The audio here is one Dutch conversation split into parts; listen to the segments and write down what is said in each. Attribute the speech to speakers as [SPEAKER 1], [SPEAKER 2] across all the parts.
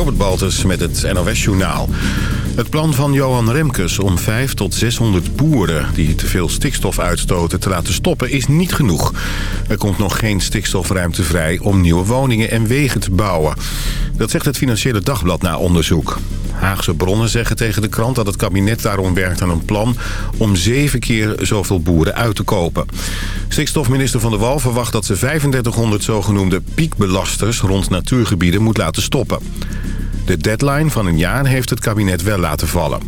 [SPEAKER 1] Robert Baltus met het NOS-journaal. Het plan van Johan Remkes om 5 tot 600 boeren die te veel stikstof uitstoten te laten stoppen is niet genoeg. Er komt nog geen stikstofruimte vrij om nieuwe woningen en wegen te bouwen. Dat zegt het Financiële Dagblad na onderzoek. Haagse bronnen zeggen tegen de krant dat het kabinet daarom werkt aan een plan om zeven keer zoveel boeren uit te kopen. Stikstofminister Van der Wal verwacht dat ze 3500 zogenoemde piekbelasters rond natuurgebieden moet laten stoppen. De deadline van een jaar heeft het kabinet wel laten vallen.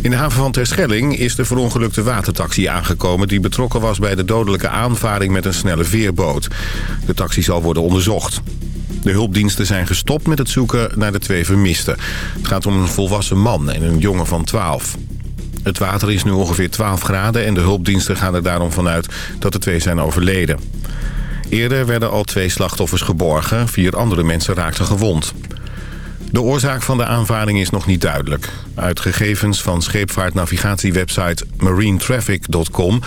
[SPEAKER 1] In de haven van Terschelling is de verongelukte watertaxi aangekomen... die betrokken was bij de dodelijke aanvaring met een snelle veerboot. De taxi zal worden onderzocht. De hulpdiensten zijn gestopt met het zoeken naar de twee vermisten. Het gaat om een volwassen man en een jongen van 12. Het water is nu ongeveer 12 graden en de hulpdiensten gaan er daarom vanuit dat de twee zijn overleden. Eerder werden al twee slachtoffers geborgen, vier andere mensen raakten gewond. De oorzaak van de aanvaring is nog niet duidelijk. Uit gegevens van scheepvaartnavigatiewebsite marinetraffic.com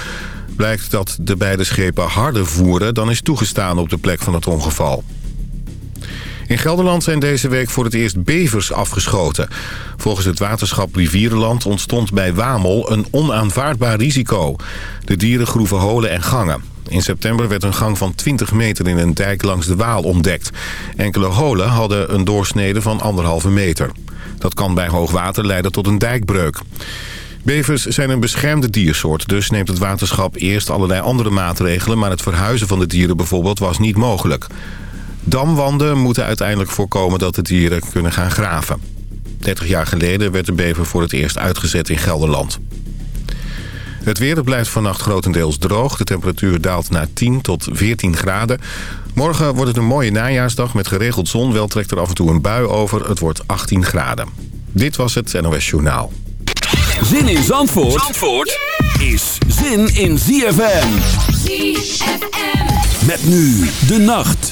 [SPEAKER 1] blijkt dat de beide schepen harder voeren dan is toegestaan op de plek van het ongeval. In Gelderland zijn deze week voor het eerst bevers afgeschoten. Volgens het waterschap Rivierenland ontstond bij Wamel een onaanvaardbaar risico. De dieren groeven holen en gangen. In september werd een gang van 20 meter in een dijk langs de Waal ontdekt. Enkele holen hadden een doorsnede van anderhalve meter. Dat kan bij hoogwater leiden tot een dijkbreuk. Bevers zijn een beschermde diersoort, dus neemt het waterschap eerst allerlei andere maatregelen... maar het verhuizen van de dieren bijvoorbeeld was niet mogelijk. Damwanden moeten uiteindelijk voorkomen dat de dieren kunnen gaan graven. 30 jaar geleden werd de bever voor het eerst uitgezet in Gelderland. Het weer blijft vannacht grotendeels droog. De temperatuur daalt naar 10 tot 14 graden. Morgen wordt het een mooie najaarsdag met geregeld zon. Wel trekt er af en toe een bui over. Het wordt 18 graden. Dit was het NOS Journaal.
[SPEAKER 2] Zin in Zandvoort, Zandvoort is zin in ZFM. ZFM. Met nu de nacht.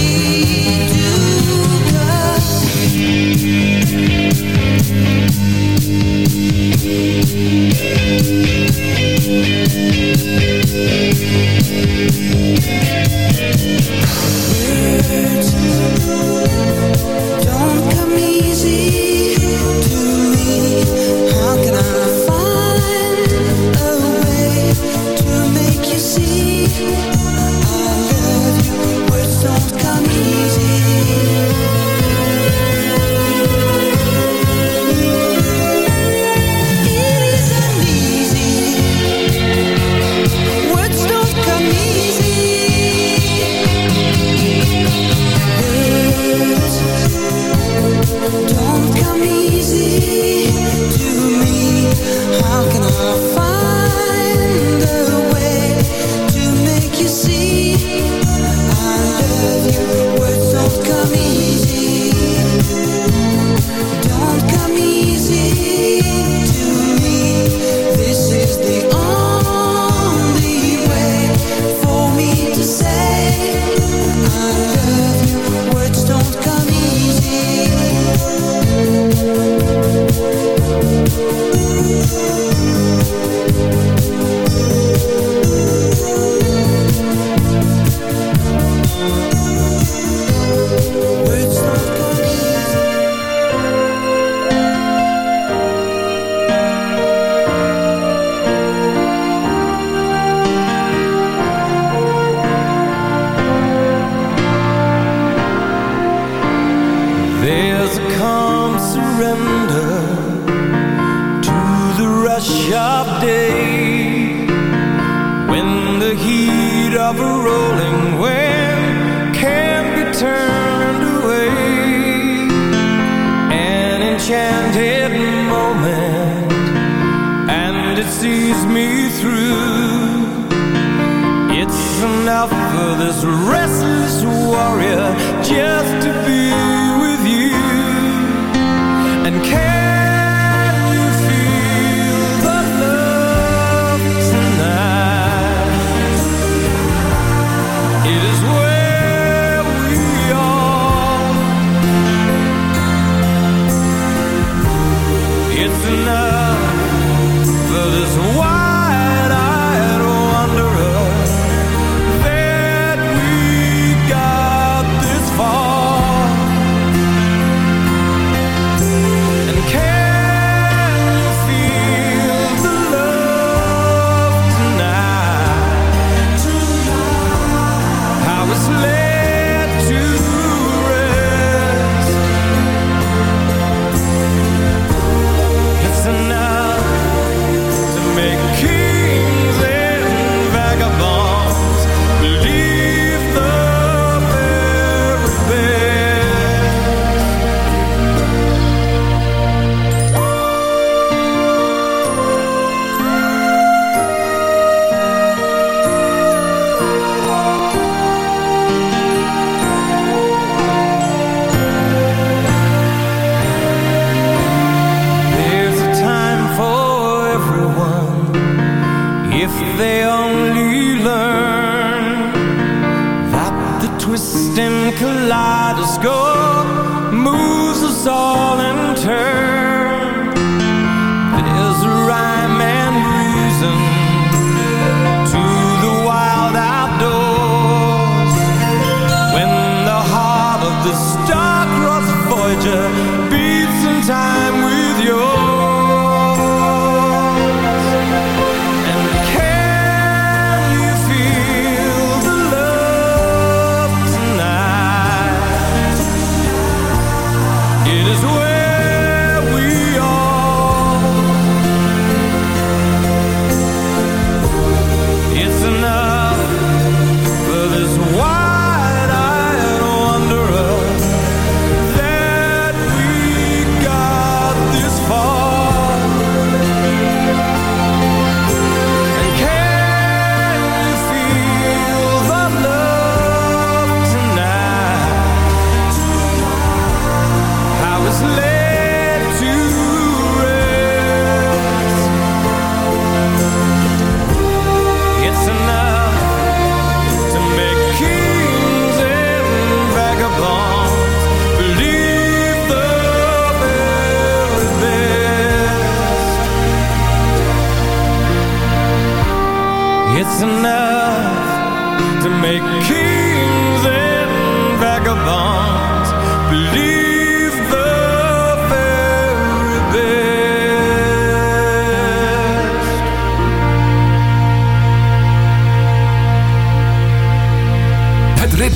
[SPEAKER 3] time.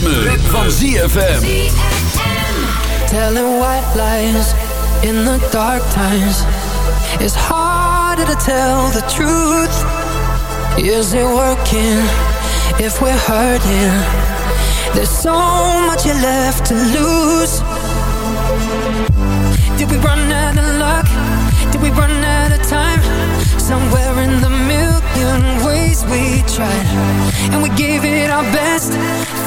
[SPEAKER 3] ritme,
[SPEAKER 4] ritme. van ZFM.
[SPEAKER 5] Telling white lies in the dark times. It's harder to tell the truth. Is it working if we're hurting? There's so
[SPEAKER 3] much you left to lose.
[SPEAKER 6] Did we run out of luck? Did we run out of time? Somewhere in the middle million
[SPEAKER 5] ways we tried And we gave it our best.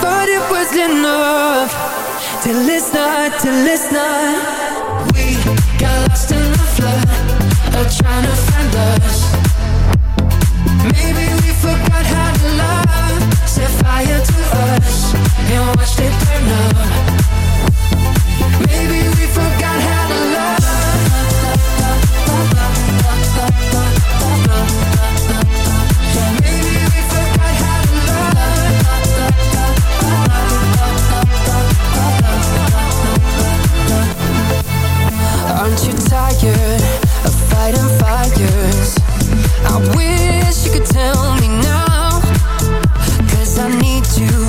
[SPEAKER 5] But it was enough Till it's not, till it's not We got lost
[SPEAKER 6] in the flood Of
[SPEAKER 5] trying to find us. Maybe we forgot how to love Set fire to us And watched it burn up. Maybe we forgot I wish you could
[SPEAKER 6] tell me now Cause I need
[SPEAKER 5] you.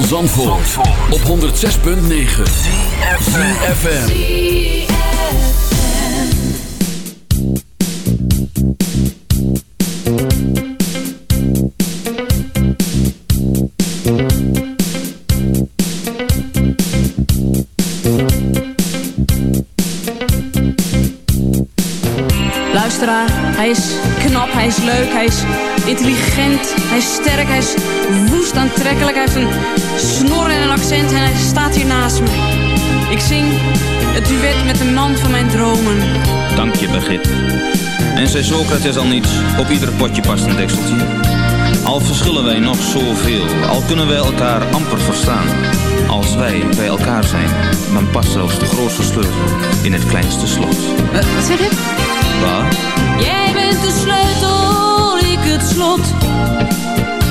[SPEAKER 5] Van Zandvoort, op 106.9 CFFM
[SPEAKER 7] Luisteraar, hij is knap, hij is leuk, hij is intelligent, hij is sterk, hij is woest aantrekkelijk. Hij heeft een naast me. Ik zing het duet met de man van mijn dromen.
[SPEAKER 8] Dank je, Begit. En zei Socrates al niets, op ieder potje past een dekseltje. Al verschillen wij nog zoveel, al kunnen wij elkaar amper verstaan. Als wij bij elkaar zijn, dan past zelfs de grootste sleutel in het kleinste slot.
[SPEAKER 7] Eh, wat zeg je?
[SPEAKER 8] Waar?
[SPEAKER 7] Jij bent de sleutel, ik het slot.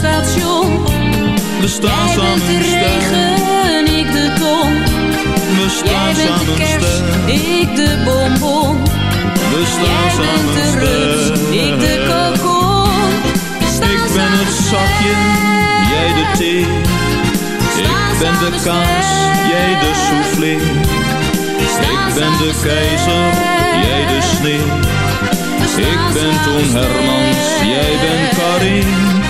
[SPEAKER 7] station.
[SPEAKER 8] we staan
[SPEAKER 7] Jij
[SPEAKER 8] samen
[SPEAKER 7] de regen, ik de ton.
[SPEAKER 8] We
[SPEAKER 7] Jij
[SPEAKER 8] staan
[SPEAKER 7] de
[SPEAKER 8] samen
[SPEAKER 7] kerst,
[SPEAKER 8] sterk,
[SPEAKER 7] ik de bonbon.
[SPEAKER 8] we staan
[SPEAKER 7] Jij
[SPEAKER 8] samen
[SPEAKER 7] de rust, ik de kokon.
[SPEAKER 8] Ik ben het zakje, jij de thee. Ik ben de kaas, jij de soufflé. Ik ben de keizer, jij de sneeuw. Ik ben Toon Hermans, jij bent Karin.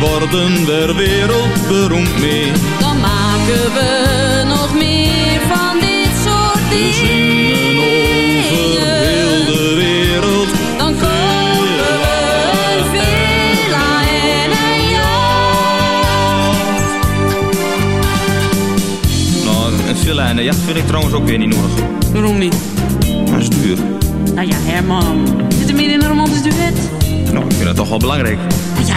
[SPEAKER 8] worden we wereldberoemd mee.
[SPEAKER 7] dan maken we nog meer van dit soort
[SPEAKER 8] We
[SPEAKER 7] dingen.
[SPEAKER 8] zingen over heel de wereld.
[SPEAKER 7] Dan kopen we een villa en een jacht.
[SPEAKER 8] Nou, een villa en een jacht vind ik trouwens ook weer niet nodig.
[SPEAKER 7] Waarom niet?
[SPEAKER 8] Dat is duur.
[SPEAKER 7] Nou ja, Herman. Zit er meer in een romantisch duet?
[SPEAKER 8] Nou, ik vind dat toch wel belangrijk.
[SPEAKER 7] Ja,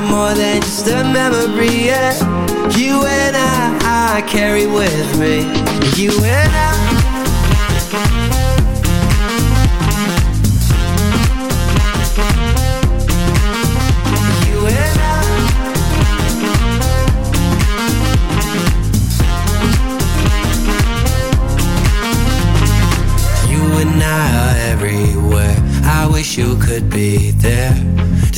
[SPEAKER 9] are more than just a memory, yeah. You and I, I carry with me. You and I. You and I are everywhere. I wish you could be there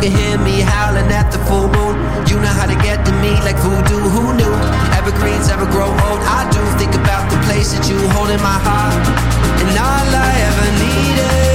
[SPEAKER 3] can hear me howling at the full moon. You know how to get to me like voodoo. Who knew? Evergreens ever grow old. I do think about the place that you hold in my heart, and all I ever needed.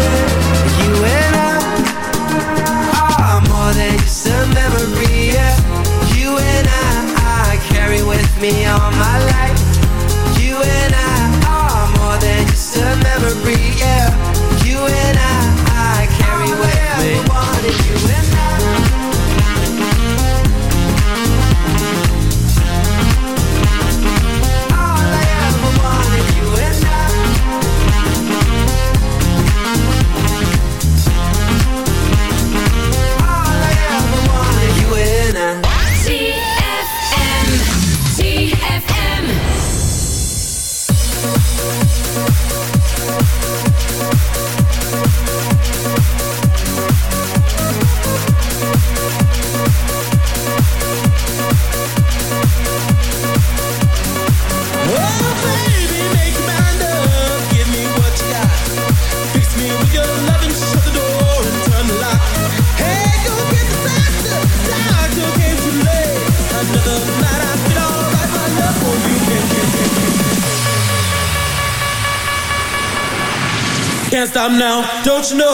[SPEAKER 3] don't know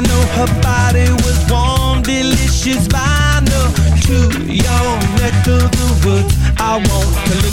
[SPEAKER 3] I know her body was warm, delicious vinyl To your neck of the woods I want to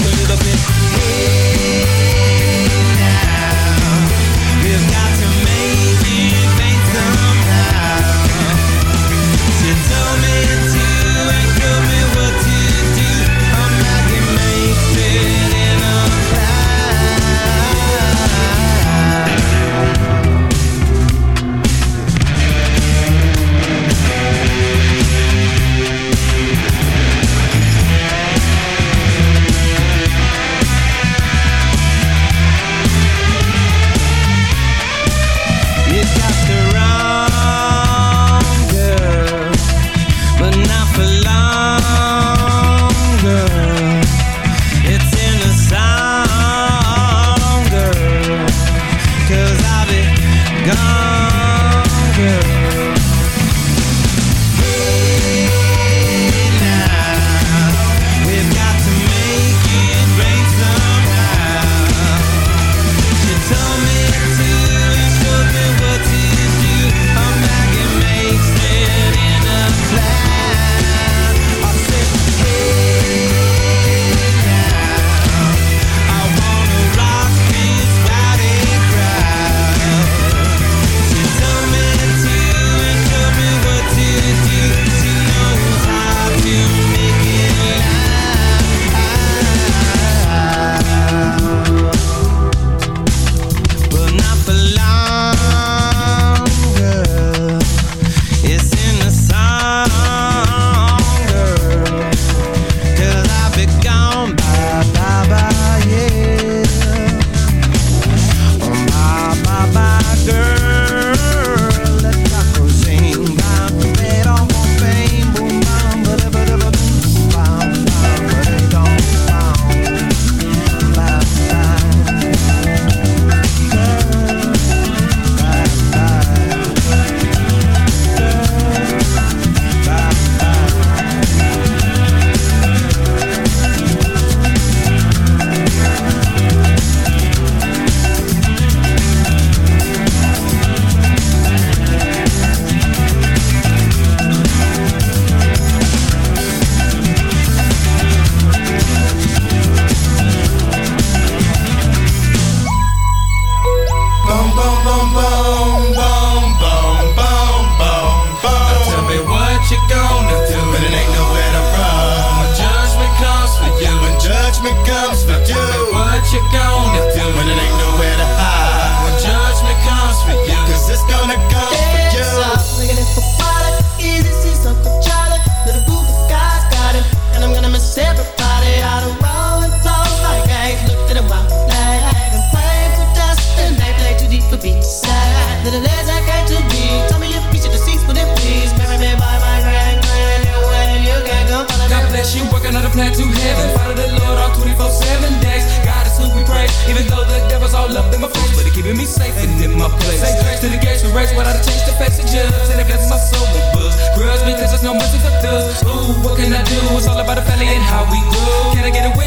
[SPEAKER 3] safe and in my place. To the gates of race, but I change the passages. And I bless my
[SPEAKER 10] soul with books. Grudge because there's no mercy The thugs. Ooh, what can I do? It's
[SPEAKER 11] all about the family and how we grew. Can I get away?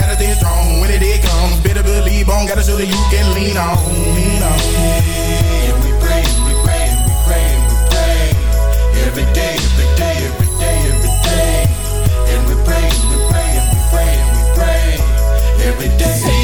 [SPEAKER 12] stay strong. When it comes, better believe on. Gotta show that you can lean on, lean on.
[SPEAKER 10] And we pray, we pray, we pray, we pray. Every day, every day, every day, every day. And we pray, we pray, we pray, we pray. Every day.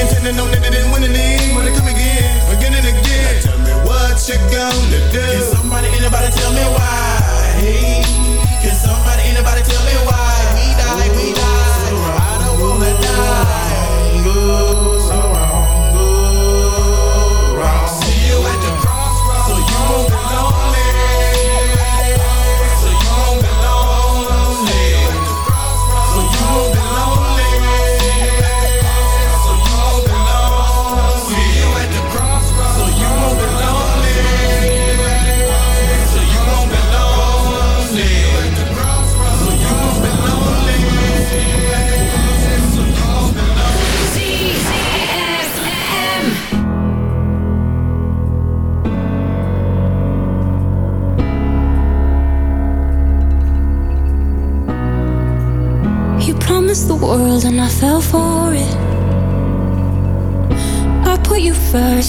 [SPEAKER 12] Intending on that it didn't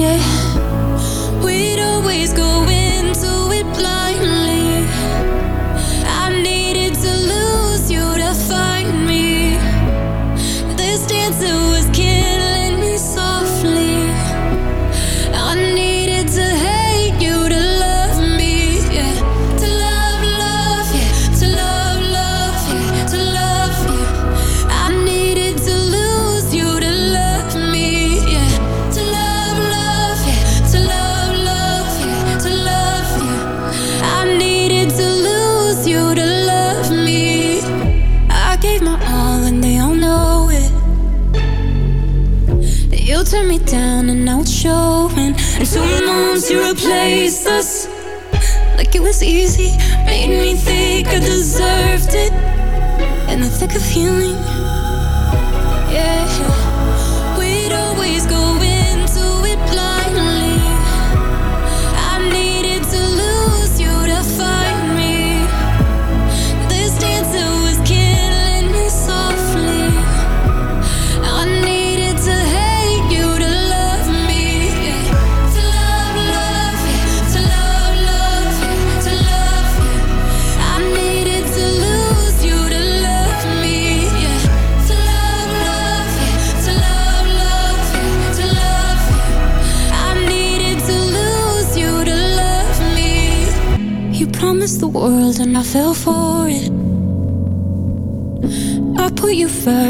[SPEAKER 6] Yeah, we'd always go into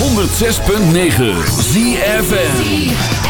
[SPEAKER 5] 106.9 ZFN